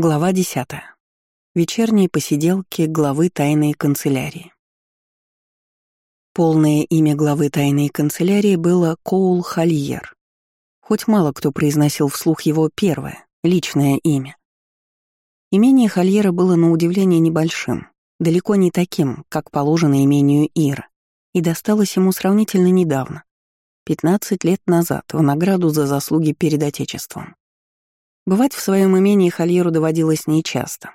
Глава 10. Вечерние посиделки главы тайной канцелярии. Полное имя главы тайной канцелярии было Коул Хальер. Хоть мало кто произносил вслух его первое, личное имя. Имение Хальера было на удивление небольшим, далеко не таким, как положено имению Ира, и досталось ему сравнительно недавно, 15 лет назад, в награду за заслуги перед Отечеством. Бывать в своем имении Хольеру доводилось нечасто.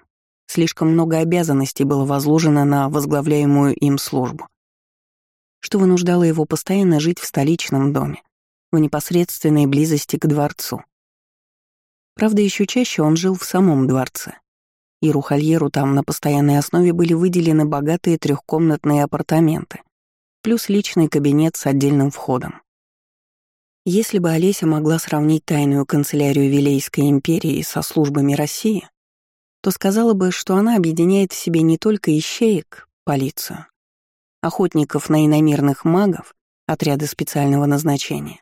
Слишком много обязанностей было возложено на возглавляемую им службу, что вынуждало его постоянно жить в столичном доме, в непосредственной близости к дворцу. Правда, еще чаще он жил в самом дворце. И Рухальеру там на постоянной основе были выделены богатые трехкомнатные апартаменты, плюс личный кабинет с отдельным входом. Если бы Олеся могла сравнить тайную канцелярию Вилейской империи со службами России, то сказала бы, что она объединяет в себе не только ищеек, полицию, охотников на иномирных магов, отряды специального назначения,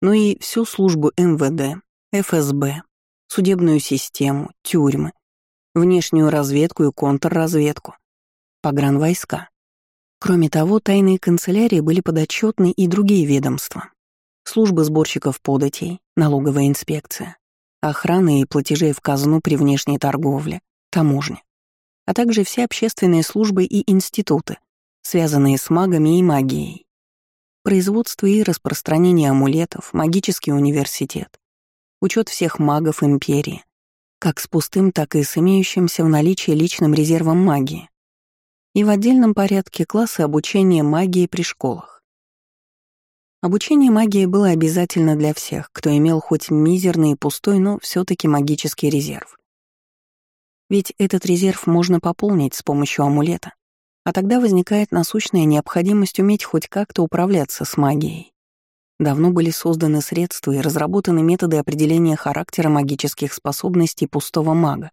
но и всю службу МВД, ФСБ, судебную систему, тюрьмы, внешнюю разведку и контрразведку, погранвойска. Кроме того, тайные канцелярии были подотчетны и другие ведомства, службы сборщиков податей, налоговая инспекция, охраны и платежей в казну при внешней торговле, таможня, а также все общественные службы и институты, связанные с магами и магией. Производство и распространение амулетов, магический университет, учет всех магов империи, как с пустым, так и с имеющимся в наличии личным резервом магии, и в отдельном порядке классы обучения магии при школах. Обучение магии было обязательно для всех, кто имел хоть мизерный и пустой, но все таки магический резерв. Ведь этот резерв можно пополнить с помощью амулета, а тогда возникает насущная необходимость уметь хоть как-то управляться с магией. Давно были созданы средства и разработаны методы определения характера магических способностей пустого мага.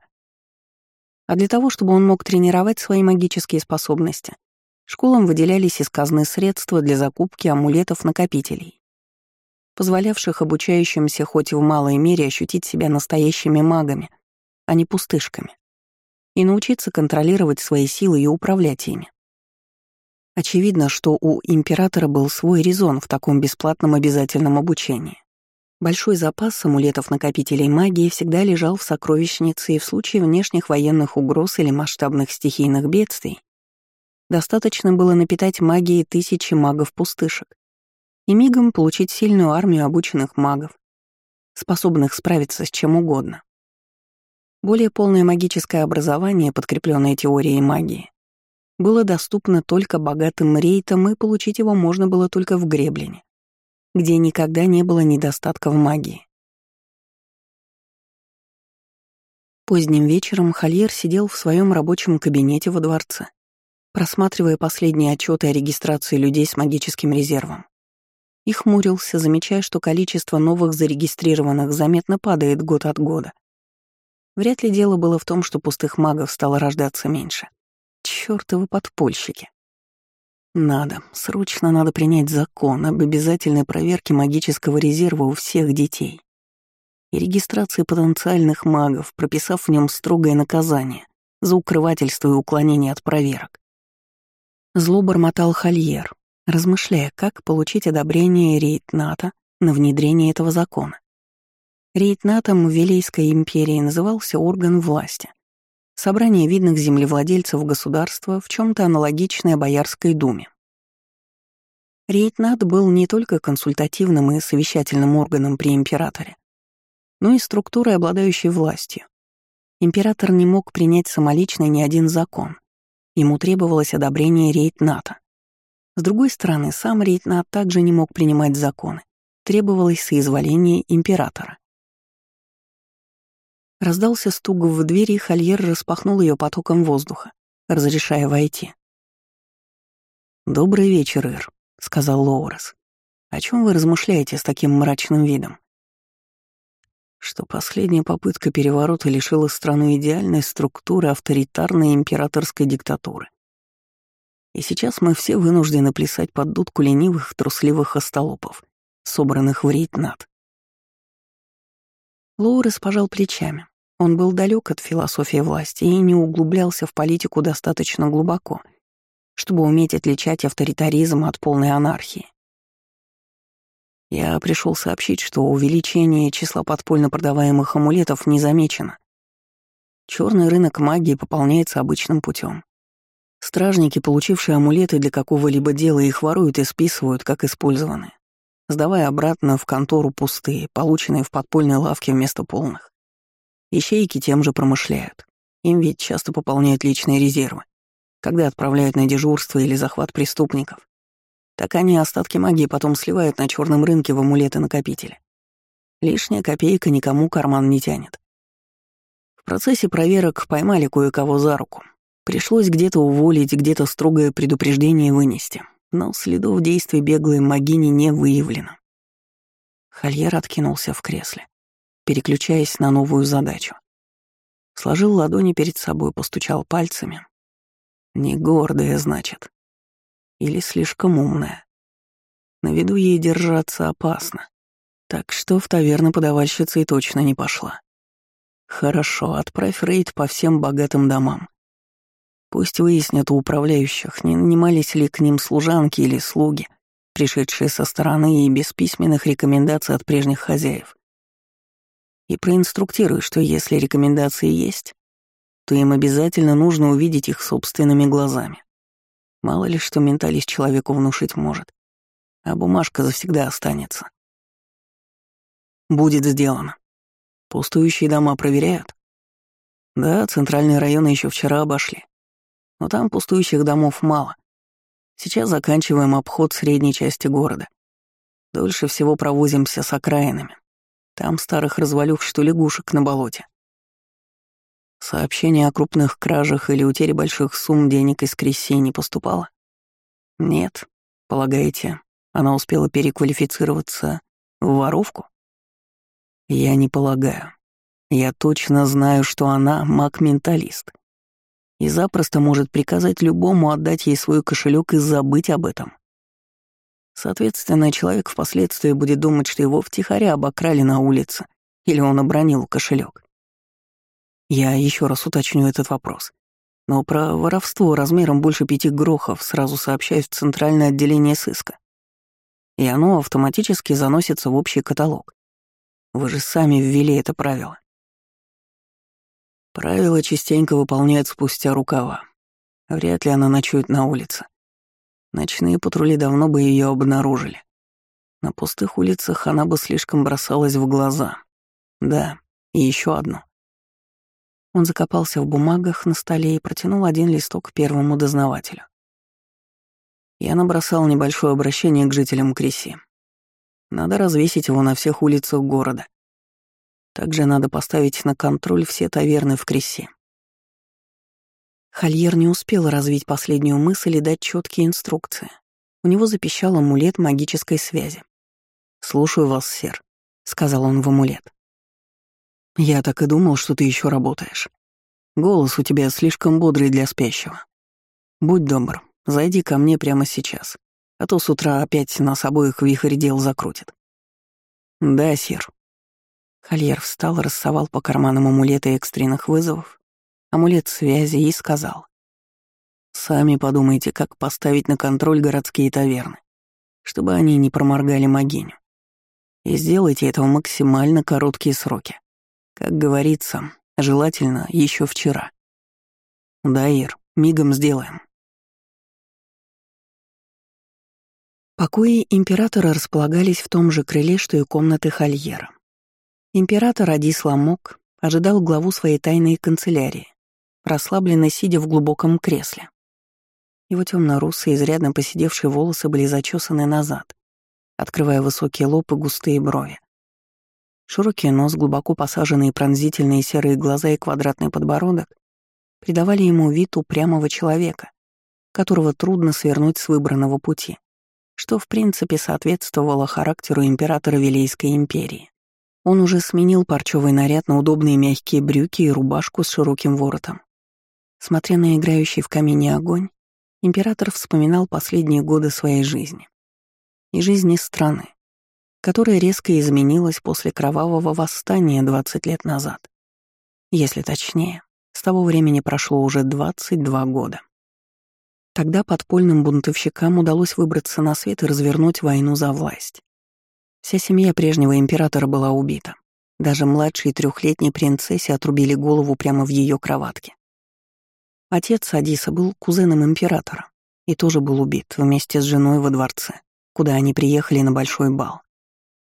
А для того, чтобы он мог тренировать свои магические способности, Школам выделялись из казны средства для закупки амулетов-накопителей, позволявших обучающимся хоть и в малой мере ощутить себя настоящими магами, а не пустышками, и научиться контролировать свои силы и управлять ими. Очевидно, что у императора был свой резон в таком бесплатном обязательном обучении. Большой запас амулетов-накопителей магии всегда лежал в сокровищнице и в случае внешних военных угроз или масштабных стихийных бедствий Достаточно было напитать магией тысячи магов-пустышек и мигом получить сильную армию обученных магов, способных справиться с чем угодно. Более полное магическое образование, подкрепленное теорией магии, было доступно только богатым рейтам, и получить его можно было только в Греблине, где никогда не было недостатка в магии. Поздним вечером Хольер сидел в своем рабочем кабинете во дворце просматривая последние отчеты о регистрации людей с магическим резервом. И хмурился, замечая, что количество новых зарегистрированных заметно падает год от года. Вряд ли дело было в том, что пустых магов стало рождаться меньше. Чёртовы подпольщики. Надо, срочно надо принять закон об обязательной проверке магического резерва у всех детей и регистрации потенциальных магов, прописав в нем строгое наказание за укрывательство и уклонение от проверок. Зло бормотал Хольер, размышляя, как получить одобрение Рейтната на внедрение этого закона. Рейтнатом в Вилейской империи назывался орган власти. Собрание видных землевладельцев государства в чем то аналогичное Боярской думе. Рейтнат был не только консультативным и совещательным органом при императоре, но и структурой, обладающей властью. Император не мог принять самолично ни один закон, Ему требовалось одобрение Рейтната. С другой стороны, сам Рейтнат также не мог принимать законы. Требовалось соизволение императора. Раздался стук в двери, и Хольер распахнул ее потоком воздуха, разрешая войти. «Добрый вечер, Эр», — сказал Лоурес. «О чем вы размышляете с таким мрачным видом?» Что последняя попытка переворота лишила страну идеальной структуры авторитарной императорской диктатуры. И сейчас мы все вынуждены плясать под дудку ленивых, трусливых остолопов, собранных в рейтнат. Лоурес пожал плечами, Он был далек от философии власти и не углублялся в политику достаточно глубоко, чтобы уметь отличать авторитаризм от полной анархии. Я пришел сообщить, что увеличение числа подпольно продаваемых амулетов не замечено. Черный рынок магии пополняется обычным путем. Стражники, получившие амулеты для какого-либо дела, их воруют и списывают, как использованные, сдавая обратно в контору пустые, полученные в подпольной лавке вместо полных. Ищейки тем же промышляют. Им ведь часто пополняют личные резервы, когда отправляют на дежурство или захват преступников. Так они остатки магии потом сливают на черном рынке в амулеты-накопители. Лишняя копейка никому карман не тянет. В процессе проверок поймали кое-кого за руку. Пришлось где-то уволить, где-то строгое предупреждение вынести. Но следов действий беглой магини не выявлено. Хольер откинулся в кресле, переключаясь на новую задачу. Сложил ладони перед собой, постучал пальцами. Не гордая, значит. Или слишком умная. На виду ей держаться опасно. Так что в таверну подавальщица и точно не пошла. Хорошо, отправь рейд по всем богатым домам. Пусть выяснят у управляющих, не нанимались ли к ним служанки или слуги, пришедшие со стороны и без письменных рекомендаций от прежних хозяев. И проинструктируй, что если рекомендации есть, то им обязательно нужно увидеть их собственными глазами. Мало ли что менталист человеку внушить может. А бумажка завсегда останется. Будет сделано. Пустующие дома проверяют? Да, центральные районы еще вчера обошли. Но там пустующих домов мало. Сейчас заканчиваем обход средней части города. Дольше всего провозимся с окраинами. Там старых развалюх, что лягушек на болоте. Сообщение о крупных кражах или утере больших сумм денег из Кресси не поступало? Нет. Полагаете, она успела переквалифицироваться в воровку? Я не полагаю. Я точно знаю, что она маг-менталист. И запросто может приказать любому отдать ей свой кошелек и забыть об этом. Соответственно, человек впоследствии будет думать, что его втихаря обокрали на улице, или он обронил кошелек. Я еще раз уточню этот вопрос. Но про воровство размером больше пяти грохов сразу сообщаю в Центральное отделение сыска. И оно автоматически заносится в общий каталог. Вы же сами ввели это правило. Правила частенько выполняют спустя рукава. Вряд ли она ночует на улице. Ночные патрули давно бы ее обнаружили. На пустых улицах она бы слишком бросалась в глаза. Да, и еще одно. Он закопался в бумагах на столе и протянул один листок первому дознавателю. Я набросал небольшое обращение к жителям Креси. Надо развесить его на всех улицах города. Также надо поставить на контроль все таверны в Кресе. Хольер не успел развить последнюю мысль и дать четкие инструкции. У него запищал амулет магической связи. «Слушаю вас, сэр», — сказал он в амулет. Я так и думал, что ты еще работаешь. Голос у тебя слишком бодрый для спящего. Будь добр, зайди ко мне прямо сейчас, а то с утра опять нас обоих вихрь дел закрутит. Да, сир. Хольер встал, рассовал по карманам амулеты экстренных вызовов, амулет связи и сказал. Сами подумайте, как поставить на контроль городские таверны, чтобы они не проморгали могиню. И сделайте это в максимально короткие сроки. Как говорится, желательно еще вчера. Да, Ир, мигом сделаем. Покои императора располагались в том же крыле, что и комнаты Хольера. Император Адис Ламок ожидал главу своей тайной канцелярии, расслабленно сидя в глубоком кресле. Его темно-русые, изрядно посидевшие волосы были зачесаны назад, открывая высокий лоб и густые брови. Широкий нос, глубоко посаженные пронзительные серые глаза и квадратный подбородок придавали ему вид упрямого человека, которого трудно свернуть с выбранного пути, что в принципе соответствовало характеру императора Вилейской империи. Он уже сменил парчевый наряд на удобные мягкие брюки и рубашку с широким воротом. Смотря на играющий в камине огонь, император вспоминал последние годы своей жизни. И жизни страны, которая резко изменилась после кровавого восстания 20 лет назад. Если точнее, с того времени прошло уже 22 года. Тогда подпольным бунтовщикам удалось выбраться на свет и развернуть войну за власть. Вся семья прежнего императора была убита. Даже младшей трехлетней принцессе отрубили голову прямо в ее кроватке. Отец Адиса был кузеном императора и тоже был убит вместе с женой во дворце, куда они приехали на большой бал.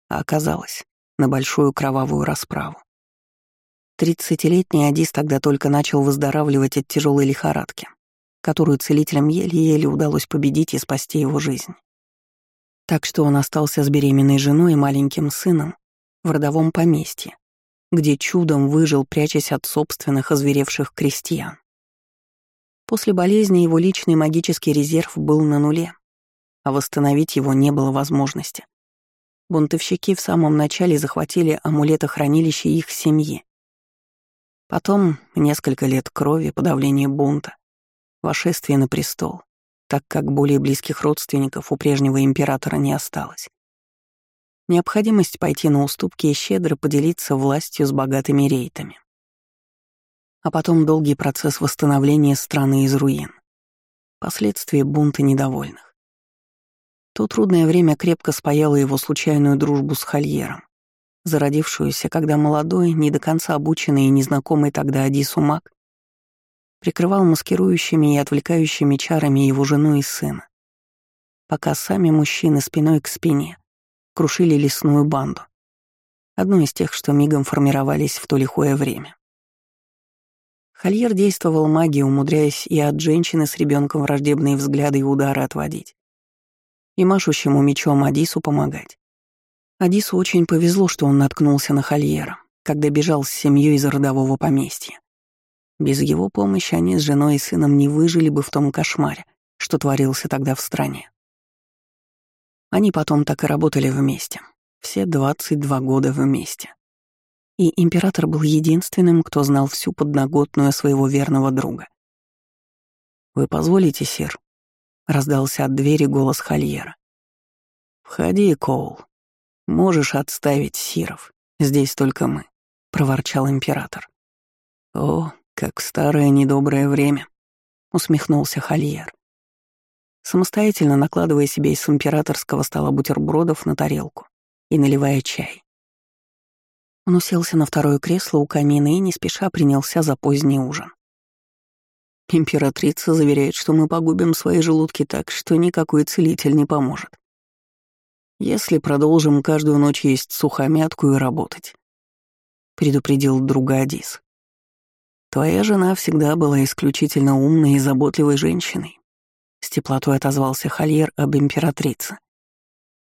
А оказалось, на большую кровавую расправу. Тридцатилетний Адис тогда только начал выздоравливать от тяжелой лихорадки, которую целителям еле-еле удалось победить и спасти его жизнь. Так что он остался с беременной женой и маленьким сыном в родовом поместье, где чудом выжил, прячась от собственных озверевших крестьян. После болезни его личный магический резерв был на нуле, а восстановить его не было возможности. Бунтовщики в самом начале захватили амулетохранилище их семьи. Потом несколько лет крови, подавления бунта, вошествие на престол, так как более близких родственников у прежнего императора не осталось. Необходимость пойти на уступки и щедро поделиться властью с богатыми рейтами. А потом долгий процесс восстановления страны из руин. Последствия бунта недовольных. То трудное время крепко спаяло его случайную дружбу с Хольером, зародившуюся, когда молодой, не до конца обученный и незнакомый тогда Адису маг прикрывал маскирующими и отвлекающими чарами его жену и сына, пока сами мужчины спиной к спине крушили лесную банду, одну из тех, что мигом формировались в то лихое время. Хольер действовал магией, умудряясь и от женщины с ребенком враждебные взгляды и удары отводить, и машущему мечом Адису помогать. Адису очень повезло, что он наткнулся на Хольера, когда бежал с семьей из родового поместья. Без его помощи они с женой и сыном не выжили бы в том кошмаре, что творился тогда в стране. Они потом так и работали вместе, все 22 года вместе. И император был единственным, кто знал всю подноготную своего верного друга. «Вы позволите, сир?» — раздался от двери голос Хольера. «Входи, Коул. Можешь отставить сиров. Здесь только мы», — проворчал император. «О, как в старое недоброе время», — усмехнулся Хольер. Самостоятельно накладывая себе из императорского стола бутербродов на тарелку и наливая чай. Он уселся на второе кресло у камина и не спеша принялся за поздний ужин. Императрица заверяет, что мы погубим свои желудки так, что никакой целитель не поможет. Если продолжим каждую ночь есть сухомятку и работать, предупредил друга Адис. Твоя жена всегда была исключительно умной и заботливой женщиной. С теплотой отозвался Хольер об императрице.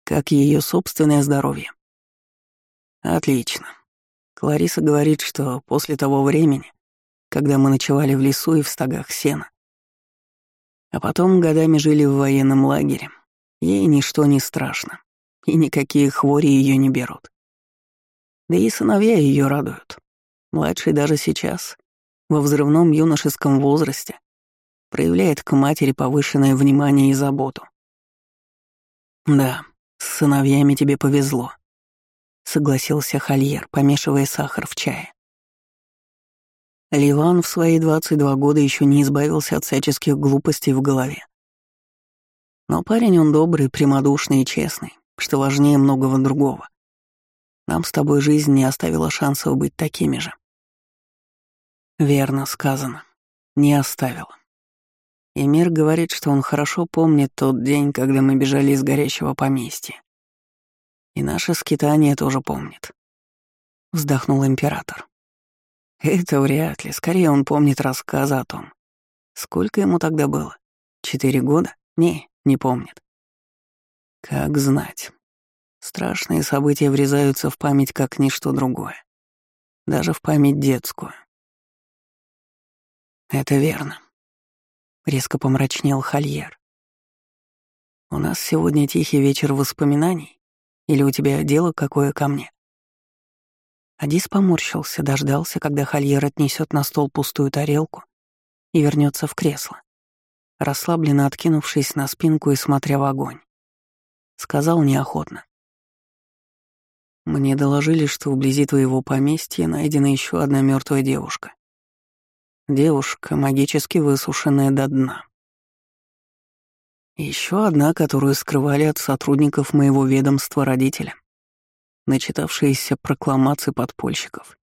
Как ее собственное здоровье. Отлично. Клариса говорит, что после того времени, когда мы ночевали в лесу и в стогах сена. А потом годами жили в военном лагере. Ей ничто не страшно, и никакие хвори ее не берут. Да и сыновья ее радуют. Младший даже сейчас, во взрывном юношеском возрасте, проявляет к матери повышенное внимание и заботу. «Да, с сыновьями тебе повезло», — согласился Хольер, помешивая сахар в чае. Ливан в свои 22 года еще не избавился от всяческих глупостей в голове. Но парень он добрый, прямодушный и честный, что важнее многого другого. Нам с тобой жизнь не оставила шансов быть такими же. Верно сказано. Не оставила. И мир говорит, что он хорошо помнит тот день, когда мы бежали из горящего поместья. И наше скитание тоже помнит. Вздохнул император. Это вряд ли. Скорее он помнит рассказы о том. Сколько ему тогда было? Четыре года? Не, не помнит. Как знать. Страшные события врезаются в память как ничто другое. Даже в память детскую. Это верно. Резко помрачнел Хольер. У нас сегодня тихий вечер воспоминаний? Или у тебя дело какое ко мне? Адис поморщился, дождался, когда Хольер отнесет на стол пустую тарелку и вернется в кресло, расслабленно откинувшись на спинку и смотря в огонь. Сказал неохотно. Мне доложили, что вблизи твоего поместья найдена еще одна мертвая девушка. Девушка, магически высушенная до дна. Еще одна, которую скрывали от сотрудников моего ведомства родителя, начитавшиеся прокламации подпольщиков.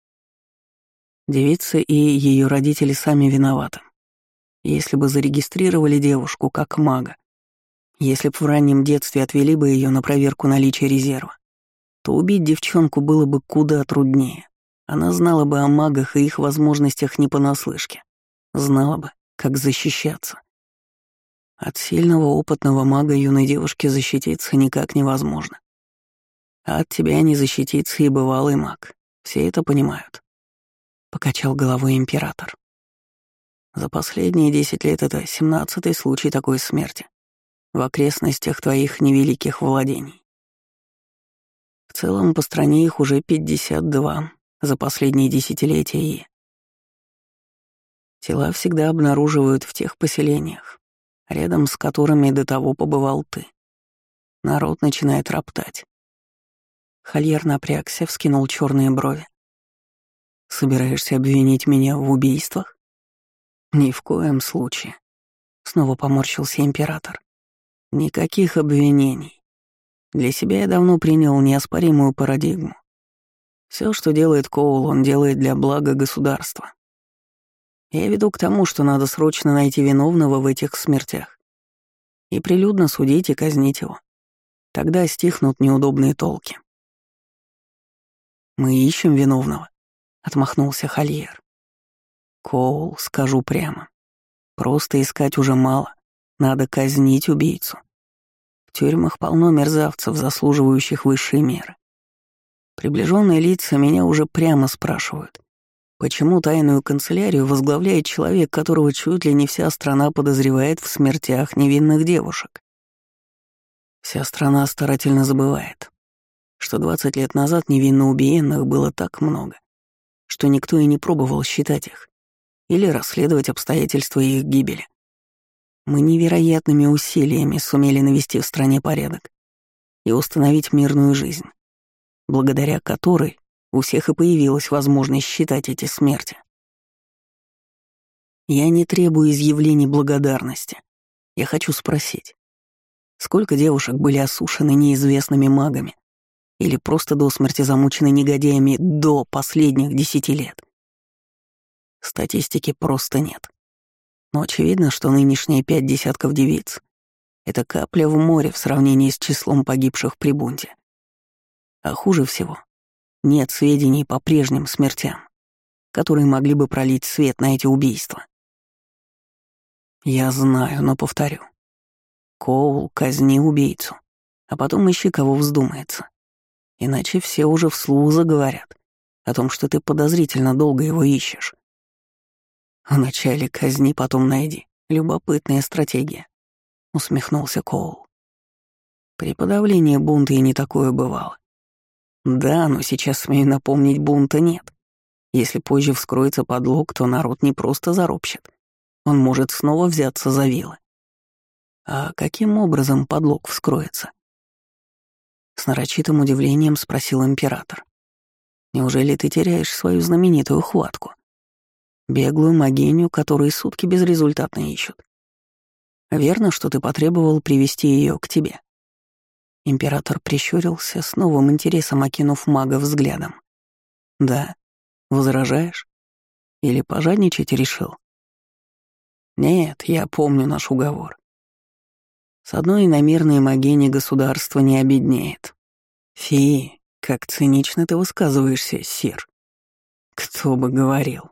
Девица и ее родители сами виноваты. Если бы зарегистрировали девушку как мага, если б в раннем детстве отвели бы ее на проверку наличия резерва, то убить девчонку было бы куда труднее. Она знала бы о магах и их возможностях не понаслышке. Знала бы, как защищаться. От сильного опытного мага юной девушки защититься никак невозможно. А от тебя не защититься и бывалый маг. Все это понимают. Покачал головой император. За последние десять лет это семнадцатый случай такой смерти в окрестностях твоих невеликих владений. В целом по стране их уже пятьдесят два за последние десятилетия и... Тела всегда обнаруживают в тех поселениях, рядом с которыми до того побывал ты. Народ начинает роптать. Хольер напрягся, вскинул черные брови. «Собираешься обвинить меня в убийствах?» «Ни в коем случае», — снова поморщился император. «Никаких обвинений. Для себя я давно принял неоспоримую парадигму. Все, что делает Коул, он делает для блага государства. Я веду к тому, что надо срочно найти виновного в этих смертях и прилюдно судить и казнить его. Тогда стихнут неудобные толки. «Мы ищем виновного», — отмахнулся Хольер. «Коул, скажу прямо. Просто искать уже мало. Надо казнить убийцу. В тюрьмах полно мерзавцев, заслуживающих высшей меры. Приближенные лица меня уже прямо спрашивают, почему тайную канцелярию возглавляет человек, которого чуть ли не вся страна подозревает в смертях невинных девушек. Вся страна старательно забывает, что 20 лет назад невинно убиенных было так много, что никто и не пробовал считать их или расследовать обстоятельства их гибели. Мы невероятными усилиями сумели навести в стране порядок и установить мирную жизнь благодаря которой у всех и появилась возможность считать эти смерти. Я не требую изъявлений благодарности. Я хочу спросить, сколько девушек были осушены неизвестными магами или просто до смерти замучены негодяями до последних десяти лет? Статистики просто нет. Но очевидно, что нынешние пять десятков девиц — это капля в море в сравнении с числом погибших при бунте. А хуже всего, нет сведений по прежним смертям, которые могли бы пролить свет на эти убийства. Я знаю, но повторю. Коул, казни убийцу, а потом ищи, кого вздумается. Иначе все уже вслух заговорят о том, что ты подозрительно долго его ищешь. Вначале казни, потом найди. Любопытная стратегия, — усмехнулся Коул. При подавлении бунта и не такое бывало. Да, но сейчас, смею напомнить, бунта нет. Если позже вскроется подлог, то народ не просто заропщет. Он может снова взяться за вилы. А каким образом подлог вскроется? С нарочитым удивлением спросил император. Неужели ты теряешь свою знаменитую хватку? Беглую могиню, которую сутки безрезультатно ищут. Верно, что ты потребовал привести ее к тебе? Император прищурился, с новым интересом окинув мага взглядом. «Да. Возражаешь? Или пожадничать решил?» «Нет, я помню наш уговор. С одной иномерной могини государство не обеднеет. Фи, как цинично ты высказываешься, сир. Кто бы говорил.